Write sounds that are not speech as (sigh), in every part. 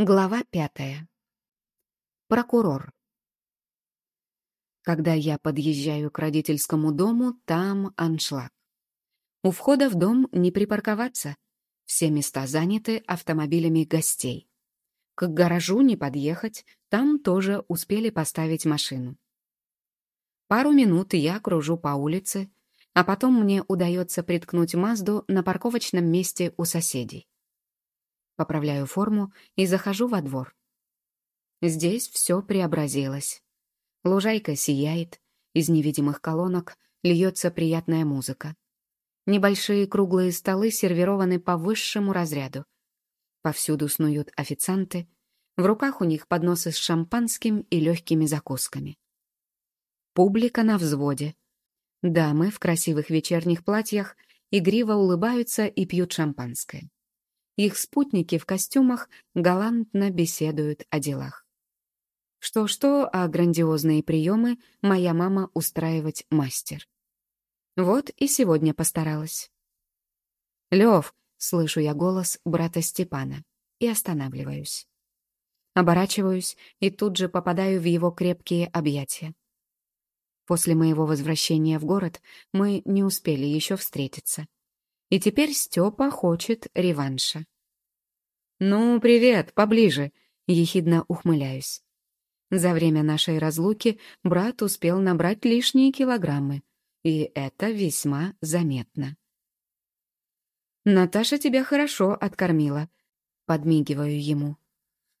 Глава пятая. Прокурор. Когда я подъезжаю к родительскому дому, там аншлаг. У входа в дом не припарковаться. Все места заняты автомобилями гостей. К гаражу не подъехать, там тоже успели поставить машину. Пару минут я кружу по улице, а потом мне удается приткнуть Мазду на парковочном месте у соседей. Поправляю форму и захожу во двор. Здесь все преобразилось. Лужайка сияет, из невидимых колонок льется приятная музыка. Небольшие круглые столы сервированы по высшему разряду. Повсюду снуют официанты, в руках у них подносы с шампанским и легкими закусками. Публика на взводе. Дамы в красивых вечерних платьях игриво улыбаются и пьют шампанское. Их спутники в костюмах галантно беседуют о делах. Что-что, а грандиозные приемы моя мама устраивать мастер. Вот и сегодня постаралась. «Лев!» — слышу я голос брата Степана и останавливаюсь. Оборачиваюсь и тут же попадаю в его крепкие объятия. После моего возвращения в город мы не успели еще встретиться. И теперь Степа хочет реванша. «Ну, привет, поближе», — ехидно ухмыляюсь. За время нашей разлуки брат успел набрать лишние килограммы, и это весьма заметно. «Наташа тебя хорошо откормила», — подмигиваю ему.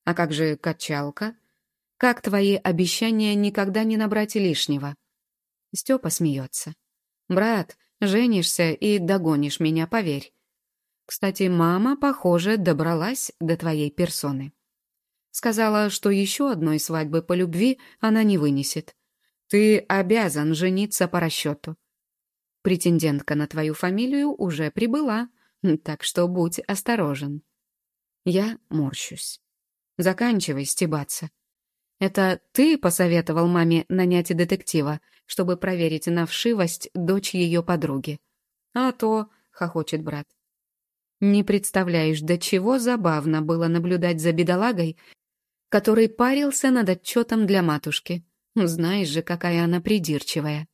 «А как же качалка? Как твои обещания никогда не набрать лишнего?» Степа смеется. «Брат, Женишься и догонишь меня, поверь. Кстати, мама, похоже, добралась до твоей персоны. Сказала, что еще одной свадьбы по любви она не вынесет. Ты обязан жениться по расчету. Претендентка на твою фамилию уже прибыла, (laughs) так что будь осторожен. Я морщусь. Заканчивай стебаться. Это ты посоветовал маме нанять детектива, чтобы проверить на вшивость дочь ее подруги. А то, — хохочет брат. Не представляешь, до чего забавно было наблюдать за бедолагой, который парился над отчетом для матушки. Знаешь же, какая она придирчивая.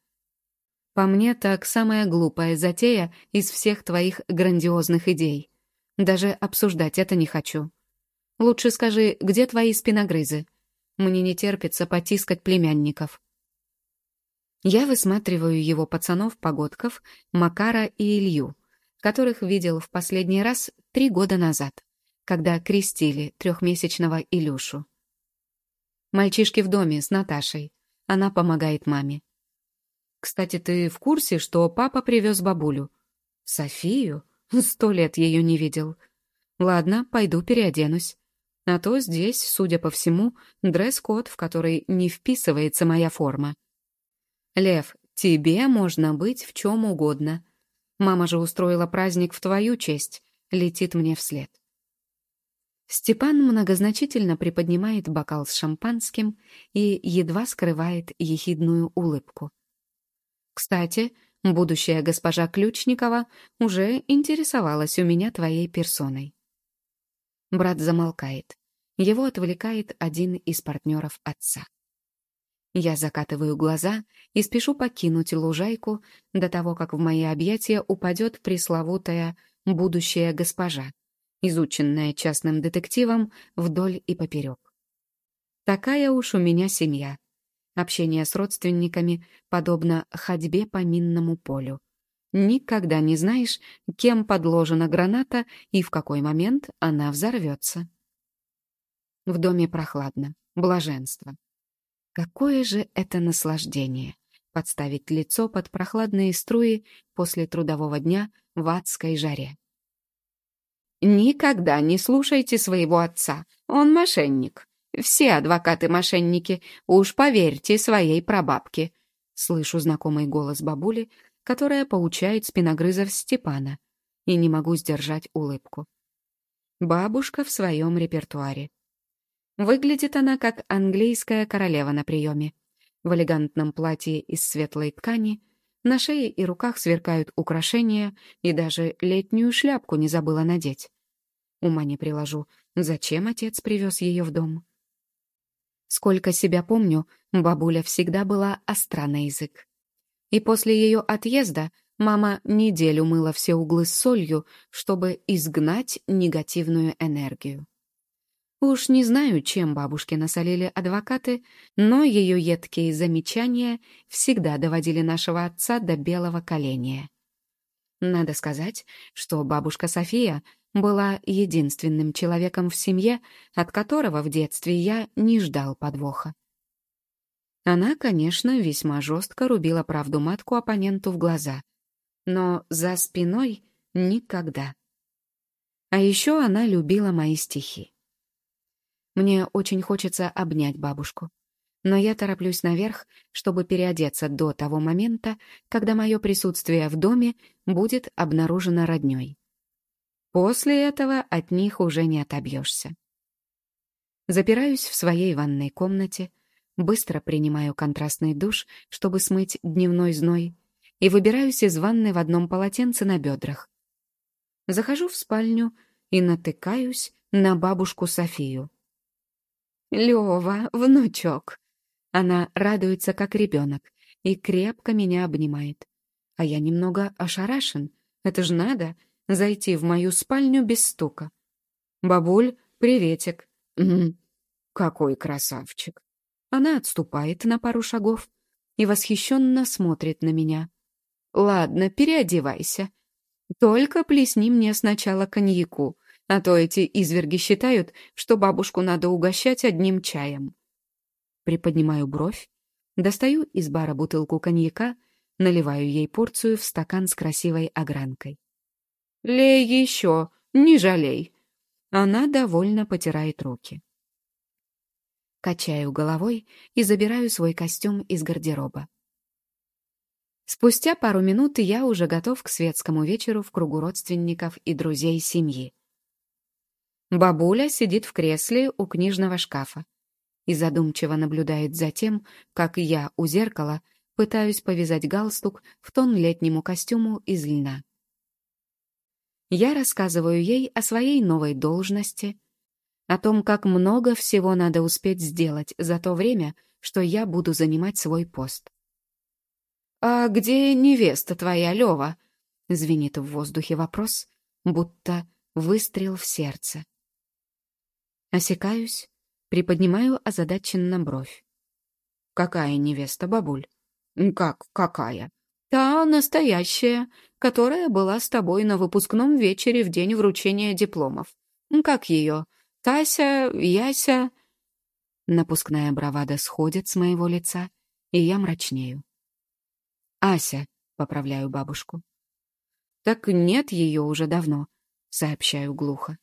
По мне, так самая глупая затея из всех твоих грандиозных идей. Даже обсуждать это не хочу. Лучше скажи, где твои спиногрызы? Мне не терпится потискать племянников. Я высматриваю его пацанов-погодков, Макара и Илью, которых видел в последний раз три года назад, когда крестили трехмесячного Илюшу. Мальчишки в доме с Наташей. Она помогает маме. «Кстати, ты в курсе, что папа привез бабулю?» «Софию? Сто лет ее не видел. Ладно, пойду переоденусь. А то здесь, судя по всему, дресс-код, в который не вписывается моя форма. Лев, тебе можно быть в чем угодно. Мама же устроила праздник в твою честь, летит мне вслед. Степан многозначительно приподнимает бокал с шампанским и едва скрывает ехидную улыбку. Кстати, будущая госпожа Ключникова уже интересовалась у меня твоей персоной. Брат замолкает. Его отвлекает один из партнеров отца. Я закатываю глаза и спешу покинуть лужайку до того, как в мои объятия упадет пресловутая «будущая госпожа», изученная частным детективом вдоль и поперек. Такая уж у меня семья. Общение с родственниками подобно ходьбе по минному полю. Никогда не знаешь, кем подложена граната и в какой момент она взорвется. В доме прохладно, блаженство. Какое же это наслаждение — подставить лицо под прохладные струи после трудового дня в адской жаре. Никогда не слушайте своего отца, он мошенник. Все адвокаты-мошенники, уж поверьте своей прабабке. Слышу знакомый голос бабули, которая поучает спиногрызов Степана, и не могу сдержать улыбку. Бабушка в своем репертуаре. Выглядит она как английская королева на приеме. В элегантном платье из светлой ткани, на шее и руках сверкают украшения, и даже летнюю шляпку не забыла надеть. Ума не приложу, Зачем отец привез ее в дом? Сколько себя помню, бабуля всегда была остра на язык. И после ее отъезда мама неделю мыла все углы с солью, чтобы изгнать негативную энергию. Уж не знаю, чем бабушке насолили адвокаты, но ее едкие замечания всегда доводили нашего отца до белого коленя. Надо сказать, что бабушка София была единственным человеком в семье, от которого в детстве я не ждал подвоха. Она, конечно, весьма жестко рубила правду матку оппоненту в глаза, но за спиной никогда. А еще она любила мои стихи. Мне очень хочется обнять бабушку, но я тороплюсь наверх, чтобы переодеться до того момента, когда мое присутствие в доме будет обнаружено роднёй. После этого от них уже не отобьешься. Запираюсь в своей ванной комнате, быстро принимаю контрастный душ, чтобы смыть дневной зной, и выбираюсь из ванны в одном полотенце на бедрах. Захожу в спальню и натыкаюсь на бабушку Софию. «Лёва, внучок!» Она радуется, как ребенок, и крепко меня обнимает. А я немного ошарашен. Это ж надо зайти в мою спальню без стука. «Бабуль, приветик». «Угу. Какой красавчик». Она отступает на пару шагов и восхищенно смотрит на меня. «Ладно, переодевайся. Только плесни мне сначала коньяку, а то эти изверги считают, что бабушку надо угощать одним чаем». Приподнимаю бровь, достаю из бара бутылку коньяка, наливаю ей порцию в стакан с красивой огранкой. «Лей еще, не жалей!» Она довольно потирает руки. Качаю головой и забираю свой костюм из гардероба. Спустя пару минут я уже готов к светскому вечеру в кругу родственников и друзей семьи. Бабуля сидит в кресле у книжного шкафа и задумчиво наблюдает за тем, как я у зеркала пытаюсь повязать галстук в тон летнему костюму из льна. Я рассказываю ей о своей новой должности, о том, как много всего надо успеть сделать за то время, что я буду занимать свой пост. «А где невеста твоя, Лёва?» — звенит в воздухе вопрос, будто выстрел в сердце. Осекаюсь, приподнимаю озадаченно бровь. «Какая невеста, бабуль?» «Как какая?» Та настоящая, которая была с тобой на выпускном вечере в день вручения дипломов. Как ее? Тася, Яся?» Напускная бравада сходит с моего лица, и я мрачнею. «Ася», — поправляю бабушку. «Так нет ее уже давно», — сообщаю глухо.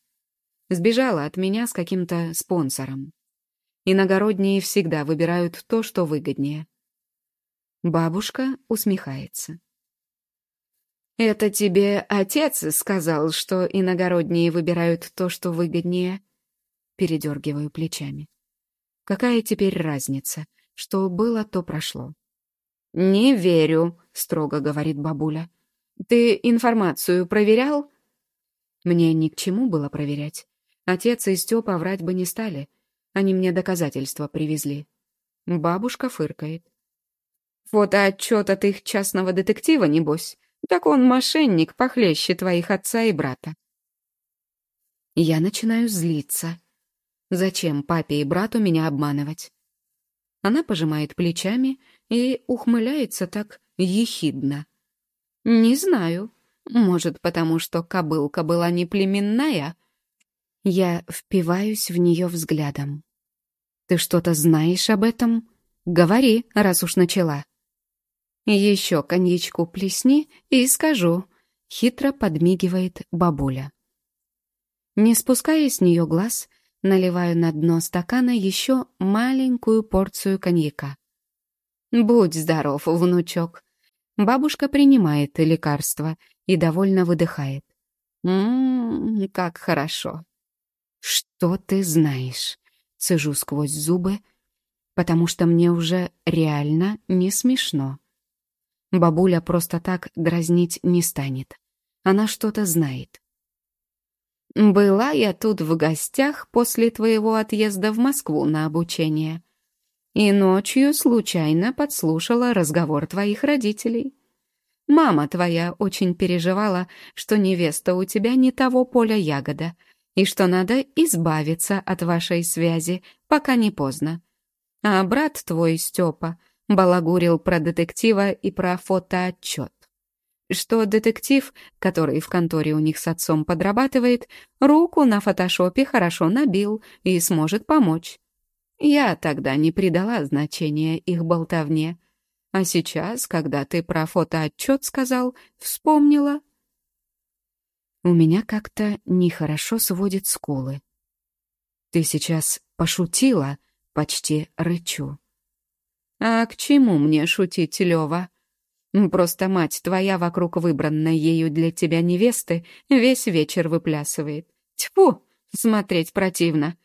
Сбежала от меня с каким-то спонсором. Иногородние всегда выбирают то, что выгоднее. Бабушка усмехается. «Это тебе отец сказал, что иногородние выбирают то, что выгоднее?» Передергиваю плечами. «Какая теперь разница? Что было, то прошло». «Не верю», — строго говорит бабуля. «Ты информацию проверял?» Мне ни к чему было проверять. Отец и Степа врать бы не стали. Они мне доказательства привезли. Бабушка фыркает. Фотоотчет от их частного детектива, небось. Так он мошенник похлеще твоих отца и брата. Я начинаю злиться. Зачем папе и брату меня обманывать? Она пожимает плечами и ухмыляется так ехидно. Не знаю. Может, потому что кобылка была не племенная? Я впиваюсь в нее взглядом. Ты что-то знаешь об этом? Говори, раз уж начала. «Еще коньячку плесни и скажу», — хитро подмигивает бабуля. Не спуская с нее глаз, наливаю на дно стакана еще маленькую порцию коньяка. «Будь здоров, внучок». Бабушка принимает лекарство и довольно выдыхает. «Ммм, как хорошо». «Что ты знаешь?» — цежу сквозь зубы, потому что мне уже реально не смешно. Бабуля просто так дразнить не станет. Она что-то знает. Была я тут в гостях после твоего отъезда в Москву на обучение. И ночью случайно подслушала разговор твоих родителей. Мама твоя очень переживала, что невеста у тебя не того поля ягода, и что надо избавиться от вашей связи, пока не поздно. А брат твой, Степа, балагурил про детектива и про фотоотчет что детектив, который в конторе у них с отцом подрабатывает, руку на фотошопе хорошо набил и сможет помочь. Я тогда не придала значения их болтовне. А сейчас, когда ты про фотоотчет сказал, вспомнила. У меня как-то нехорошо сводит скулы. Ты сейчас пошутила, почти рычу. А к чему мне шутить, Лёва? Просто мать твоя вокруг выбранной ею для тебя невесты весь вечер выплясывает. Тьфу, смотреть противно.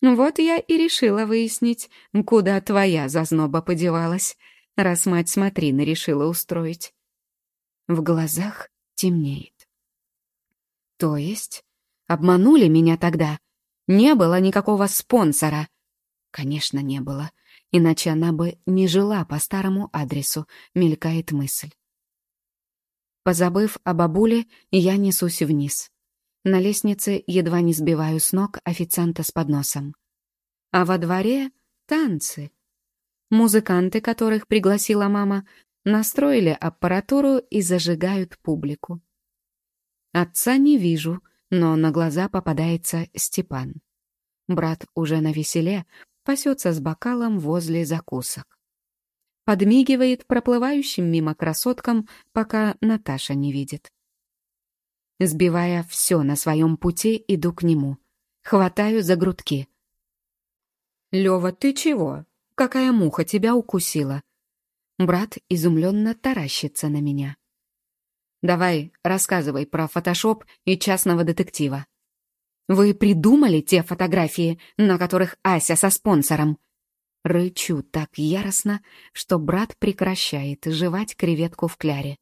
Вот я и решила выяснить, куда твоя зазноба подевалась, раз мать смотрины решила устроить. В глазах темнеет. То есть обманули меня тогда? Не было никакого спонсора? Конечно, не было иначе она бы не жила по старому адресу, мелькает мысль. Позабыв о бабуле, я несусь вниз. На лестнице едва не сбиваю с ног официанта с подносом. А во дворе — танцы. Музыканты, которых пригласила мама, настроили аппаратуру и зажигают публику. Отца не вижу, но на глаза попадается Степан. Брат уже на веселе, пасется с бокалом возле закусок. Подмигивает проплывающим мимо красоткам, пока Наташа не видит. Сбивая все на своем пути, иду к нему. Хватаю за грудки. «Лёва, ты чего? Какая муха тебя укусила?» Брат изумленно таращится на меня. «Давай, рассказывай про фотошоп и частного детектива». Вы придумали те фотографии, на которых Ася со спонсором?» Рычу так яростно, что брат прекращает жевать креветку в кляре.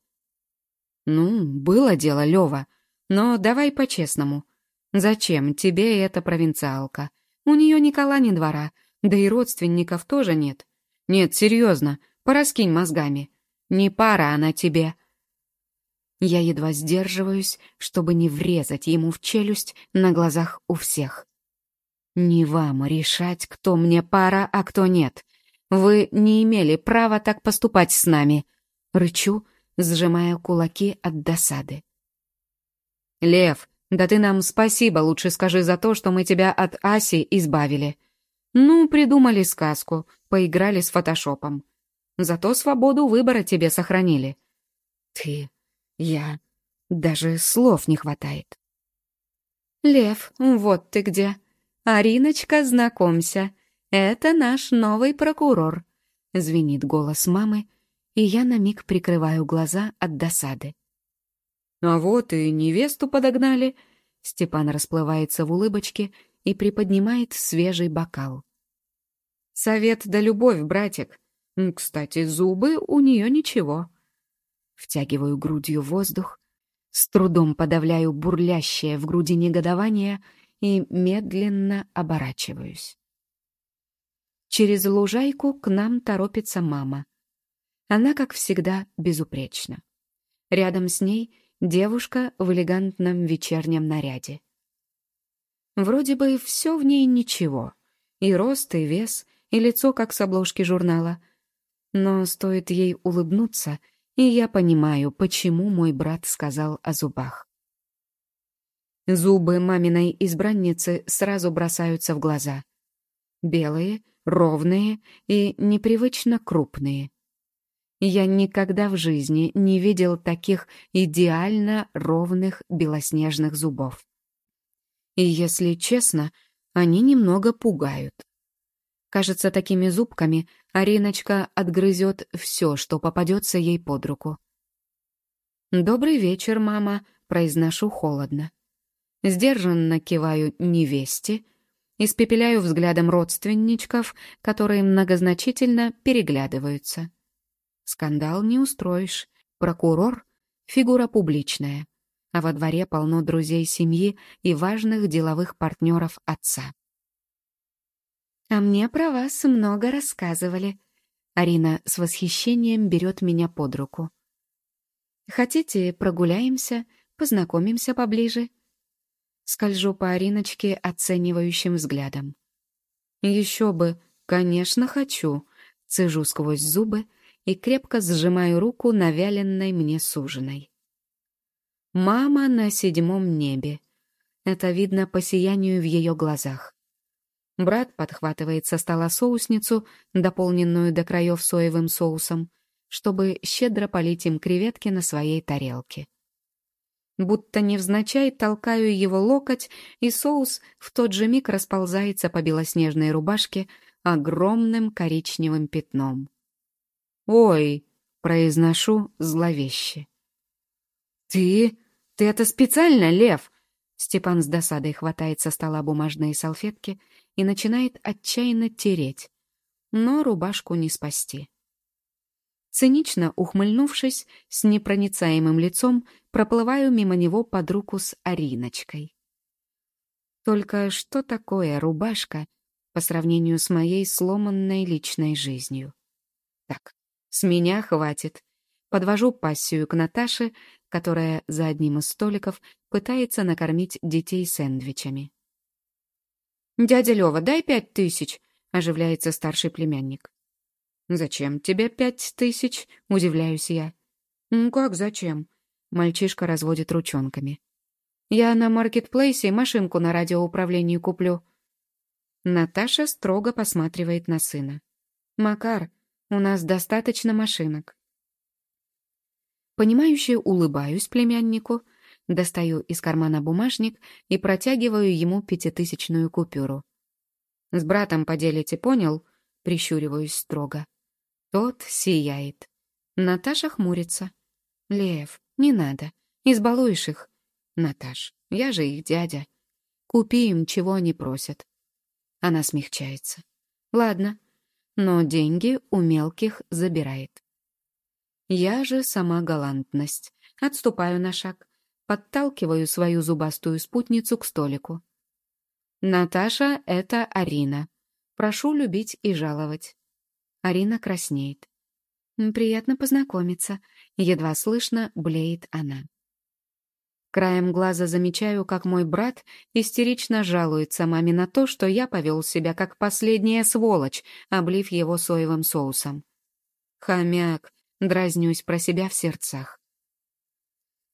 «Ну, было дело, Лёва, но давай по-честному. Зачем тебе эта провинциалка? У неё ни кола, ни двора, да и родственников тоже нет. Нет, серьезно, пораскинь мозгами. Не пара она тебе, я едва сдерживаюсь, чтобы не врезать ему в челюсть на глазах у всех. «Не вам решать, кто мне пара, а кто нет. Вы не имели права так поступать с нами», — рычу, сжимая кулаки от досады. «Лев, да ты нам спасибо лучше скажи за то, что мы тебя от Аси избавили. Ну, придумали сказку, поиграли с фотошопом. Зато свободу выбора тебе сохранили». «Ты я... Даже слов не хватает. «Лев, вот ты где. Ариночка, знакомься. Это наш новый прокурор», — звенит голос мамы, и я на миг прикрываю глаза от досады. «А вот и невесту подогнали», — Степан расплывается в улыбочке и приподнимает свежий бокал. «Совет да любовь, братик. Кстати, зубы у нее ничего». Втягиваю грудью воздух, с трудом подавляю бурлящее в груди негодование и медленно оборачиваюсь. Через лужайку к нам торопится мама. Она, как всегда, безупречна. Рядом с ней девушка в элегантном вечернем наряде. Вроде бы все в ней ничего. И рост, и вес, и лицо, как с обложки журнала. Но стоит ей улыбнуться, и я понимаю, почему мой брат сказал о зубах. Зубы маминой избранницы сразу бросаются в глаза. Белые, ровные и непривычно крупные. Я никогда в жизни не видел таких идеально ровных белоснежных зубов. И, если честно, они немного пугают. Кажется, такими зубками Ариночка отгрызет все, что попадется ей под руку. «Добрый вечер, мама», — произношу холодно. Сдержанно киваю невесте, испепеляю взглядом родственничков, которые многозначительно переглядываются. Скандал не устроишь. Прокурор — фигура публичная. а во дворе полно друзей семьи и важных деловых партнеров отца. «А мне про вас много рассказывали». Арина с восхищением берет меня под руку. «Хотите, прогуляемся, познакомимся поближе?» Скольжу по Ариночке оценивающим взглядом. «Еще бы, конечно, хочу», — цежу сквозь зубы и крепко сжимаю руку навяленной мне суженой. Мама на седьмом небе. Это видно по сиянию в ее глазах. Брат подхватывает со стола соусницу, дополненную до краев соевым соусом, чтобы щедро полить им креветки на своей тарелке. Будто невзначай толкаю его локоть, и соус в тот же миг расползается по белоснежной рубашке огромным коричневым пятном. «Ой!» — произношу зловеще. «Ты? Ты это специально, Лев?» Степан с досадой хватает со стола бумажные салфетки и начинает отчаянно тереть. Но рубашку не спасти. Цинично ухмыльнувшись, с непроницаемым лицом проплываю мимо него под руку с Ариночкой. Только что такое рубашка по сравнению с моей сломанной личной жизнью? Так, с меня хватит. Подвожу пассию к Наташе, которая за одним из столиков пытается накормить детей сэндвичами. «Дядя Лёва, дай пять тысяч!» — оживляется старший племянник. «Зачем тебе пять тысяч?» — удивляюсь я. «Ну как зачем?» — мальчишка разводит ручонками. «Я на маркетплейсе машинку на радиоуправлении куплю». Наташа строго посматривает на сына. «Макар, у нас достаточно машинок». Понимающе улыбаюсь племяннику, Достаю из кармана бумажник и протягиваю ему пятитысячную купюру. «С братом поделите, понял?» — прищуриваюсь строго. Тот сияет. Наташа хмурится. «Лев, не надо. Избалуешь их». «Наташ, я же их дядя. Купи им, чего они просят». Она смягчается. «Ладно, но деньги у мелких забирает». Я же сама галантность. Отступаю на шаг. Подталкиваю свою зубастую спутницу к столику. «Наташа — это Арина. Прошу любить и жаловать». Арина краснеет. «Приятно познакомиться», — едва слышно блеет она. Краем глаза замечаю, как мой брат истерично жалуется маме на то, что я повел себя как последняя сволочь, облив его соевым соусом. Хомяк, дразнюсь про себя в сердцах.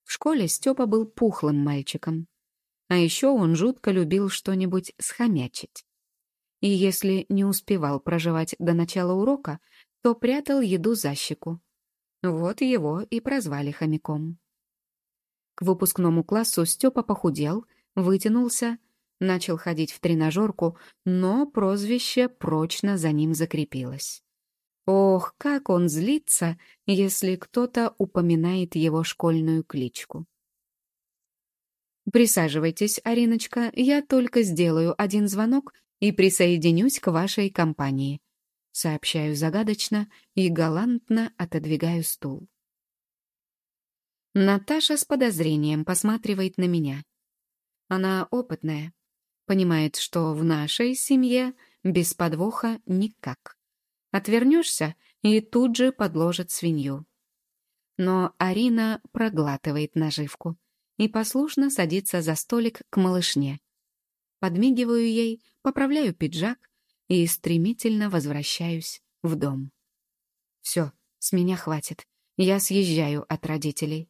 В школе Степа был пухлым мальчиком. А еще он жутко любил что-нибудь схомячить. И если не успевал проживать до начала урока, то прятал еду за щеку. Вот его и прозвали хомяком. К выпускному классу Степа похудел, вытянулся, начал ходить в тренажерку, но прозвище прочно за ним закрепилось. Ох, как он злится, если кто-то упоминает его школьную кличку. Присаживайтесь, Ариночка, я только сделаю один звонок и присоединюсь к вашей компании. Сообщаю загадочно и галантно отодвигаю стул. Наташа с подозрением посматривает на меня. Она опытная, понимает, что в нашей семье без подвоха никак. Отвернешься и тут же подложат свинью. Но Арина проглатывает наживку и послушно садится за столик к малышне. Подмигиваю ей, поправляю пиджак и стремительно возвращаюсь в дом. Все, с меня хватит. Я съезжаю от родителей.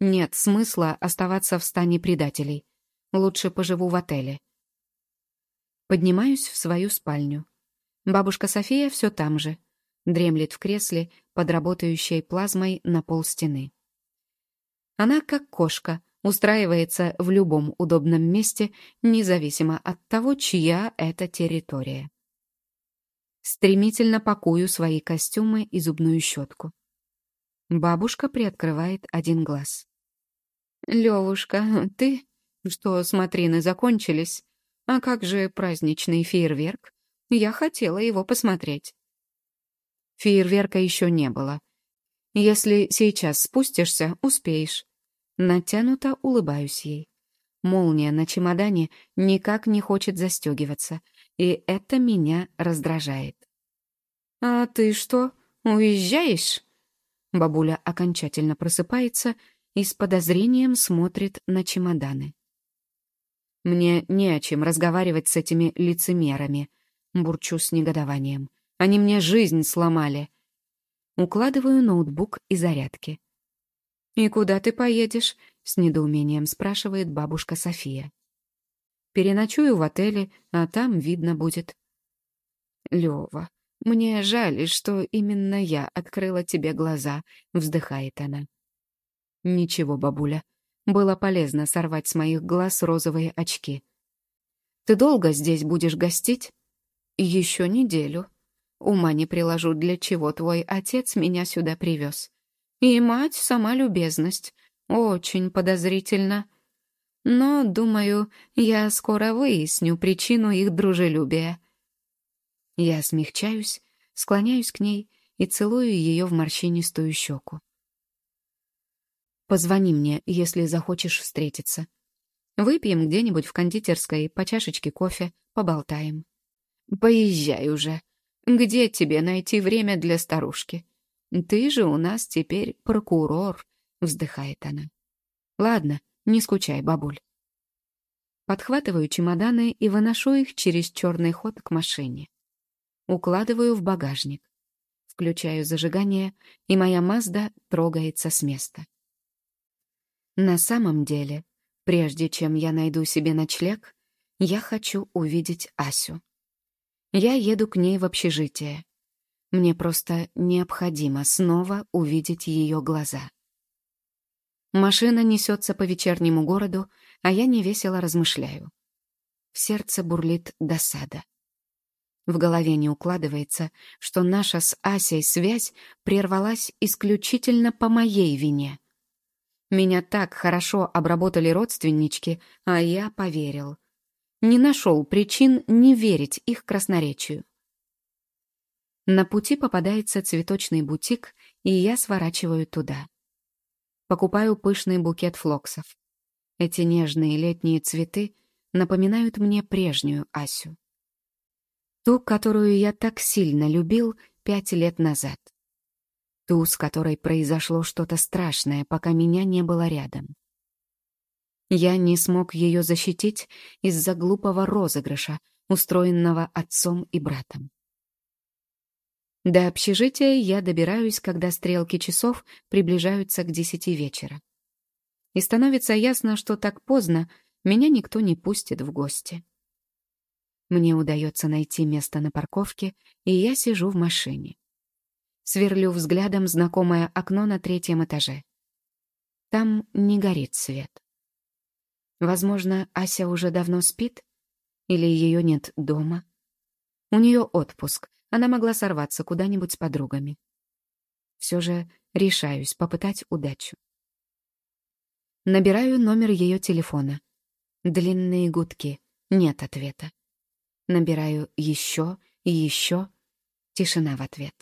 Нет смысла оставаться в стане предателей. Лучше поживу в отеле. Поднимаюсь в свою спальню. Бабушка София все там же. Дремлет в кресле под работающей плазмой на пол стены. Она, как кошка, устраивается в любом удобном месте, независимо от того, чья это территория. Стремительно пакую свои костюмы и зубную щетку. Бабушка приоткрывает один глаз. «Левушка, ты? Что, смотрины закончились? А как же праздничный фейерверк?» Я хотела его посмотреть. Фейерверка еще не было. Если сейчас спустишься, успеешь. Натянуто улыбаюсь ей. Молния на чемодане никак не хочет застегиваться, и это меня раздражает. «А ты что, уезжаешь?» Бабуля окончательно просыпается и с подозрением смотрит на чемоданы. Мне не о чем разговаривать с этими лицемерами, бурчу с негодованием. Они мне жизнь сломали. Укладываю ноутбук и зарядки. «И куда ты поедешь?» — с недоумением спрашивает бабушка София. «Переночую в отеле, а там видно будет». «Лёва, мне жаль, что именно я открыла тебе глаза», — вздыхает она. «Ничего, бабуля, было полезно сорвать с моих глаз розовые очки. Ты долго здесь будешь гостить? Еще неделю. Ума не приложу, для чего твой отец меня сюда привез. И мать сама любезность. Очень подозрительно. Но, думаю, я скоро выясню причину их дружелюбия. Я смягчаюсь, склоняюсь к ней и целую ее в морщинистую щеку. Позвони мне, если захочешь встретиться. Выпьем где-нибудь в кондитерской по чашечке кофе, поболтаем. Поезжай уже. Где тебе найти время для старушки? Ты же у нас теперь прокурор, вздыхает она. Ладно, не скучай, бабуль. Подхватываю чемоданы и выношу их через черный ход к машине. Укладываю в багажник. Включаю зажигание, и моя Мазда трогается с места. На самом деле, прежде чем я найду себе ночлег, я хочу увидеть Асю. Я еду к ней в общежитие. Мне просто необходимо снова увидеть ее глаза. Машина несется по вечернему городу, а я невесело размышляю. В сердце бурлит досада. В голове не укладывается, что наша с Асей связь прервалась исключительно по моей вине — меня так хорошо обработали родственнички, а я поверил. Не нашел причин не верить их красноречию. На пути попадается цветочный бутик, и я сворачиваю туда. Покупаю пышный букет флоксов. Эти нежные летние цветы напоминают мне прежнюю Асю. Ту, которую я так сильно любил пять лет назад. Ту, с которой произошло что-то страшное, пока меня не было рядом. Я не смог ее защитить из-за глупого розыгрыша, устроенного отцом и братом. До общежития я добираюсь, когда стрелки часов приближаются к десяти вечера. И становится ясно, что так поздно меня никто не пустит в гости. Мне удается найти место на парковке, и я сижу в машине. Сверлю взглядом знакомое окно на третьем этаже. Там не горит свет. Возможно, Ася уже давно спит? Или ее нет дома? У нее отпуск, она могла сорваться куда-нибудь с подругами. Все же решаюсь попытать удачу. Набираю номер ее телефона. Длинные гудки. Нет ответа. Набираю еще и еще. Тишина в ответ.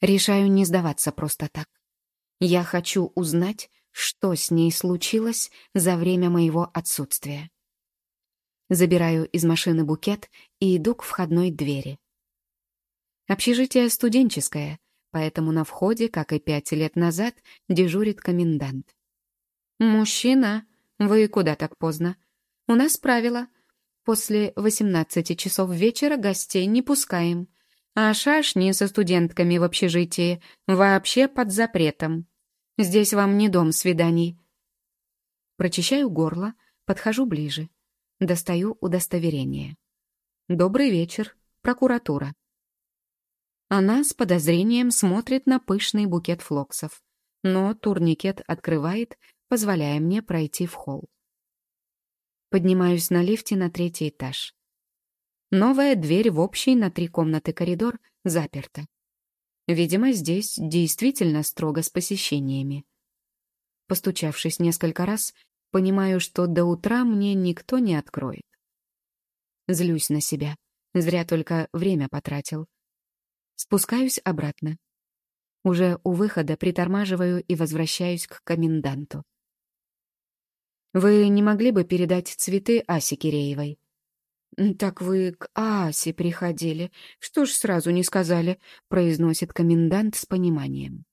Решаю не сдаваться просто так. Я хочу узнать, что с ней случилось за время моего отсутствия. Забираю из машины букет и иду к входной двери. Общежитие студенческое, поэтому на входе, как и пять лет назад, дежурит комендант. «Мужчина, вы куда так поздно? У нас правило. После 18 часов вечера гостей не пускаем а шашни со студентками в общежитии вообще под запретом. Здесь вам не дом свиданий. Прочищаю горло, подхожу ближе. Достаю удостоверение. Добрый вечер, прокуратура. Она с подозрением смотрит на пышный букет флоксов, но турникет открывает, позволяя мне пройти в холл. Поднимаюсь на лифте на третий этаж. Новая дверь в общий на три комнаты коридор заперта. Видимо, здесь действительно строго с посещениями. Постучавшись несколько раз, понимаю, что до утра мне никто не откроет. Злюсь на себя. Зря только время потратил. Спускаюсь обратно. Уже у выхода притормаживаю и возвращаюсь к коменданту. «Вы не могли бы передать цветы Асе Киреевой?» «Так вы к Асе приходили. Что ж сразу не сказали?» — произносит комендант с пониманием.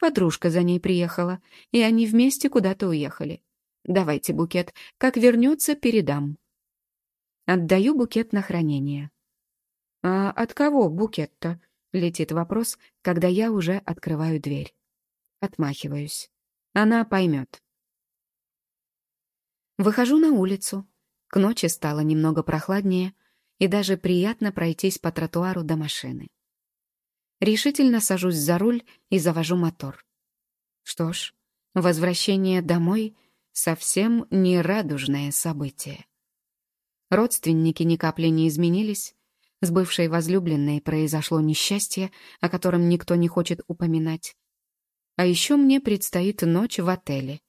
Подружка за ней приехала, и они вместе куда-то уехали. Давайте букет. Как вернется, передам. Отдаю букет на хранение. «А от кого букет-то?» — летит вопрос, когда я уже открываю дверь. Отмахиваюсь. Она поймет. Выхожу на улицу. К ночи стало немного прохладнее, и даже приятно пройтись по тротуару до машины. Решительно сажусь за руль и завожу мотор. Что ж, возвращение домой — совсем не радужное событие. Родственники ни капли не изменились, с бывшей возлюбленной произошло несчастье, о котором никто не хочет упоминать. А еще мне предстоит ночь в отеле.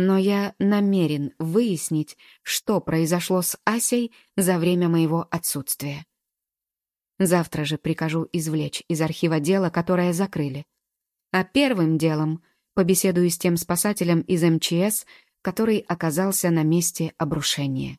Но я намерен выяснить, что произошло с Асей за время моего отсутствия. Завтра же прикажу извлечь из архива дело, которое закрыли. А первым делом побеседую с тем спасателем из МЧС, который оказался на месте обрушения.